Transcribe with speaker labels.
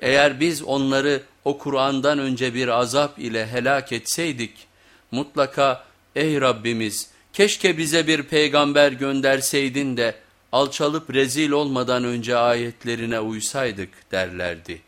Speaker 1: Eğer biz onları o Kur'an'dan önce bir azap ile helak etseydik, mutlaka ey Rabbimiz keşke bize bir peygamber gönderseydin de alçalıp rezil olmadan önce ayetlerine uysaydık derlerdi.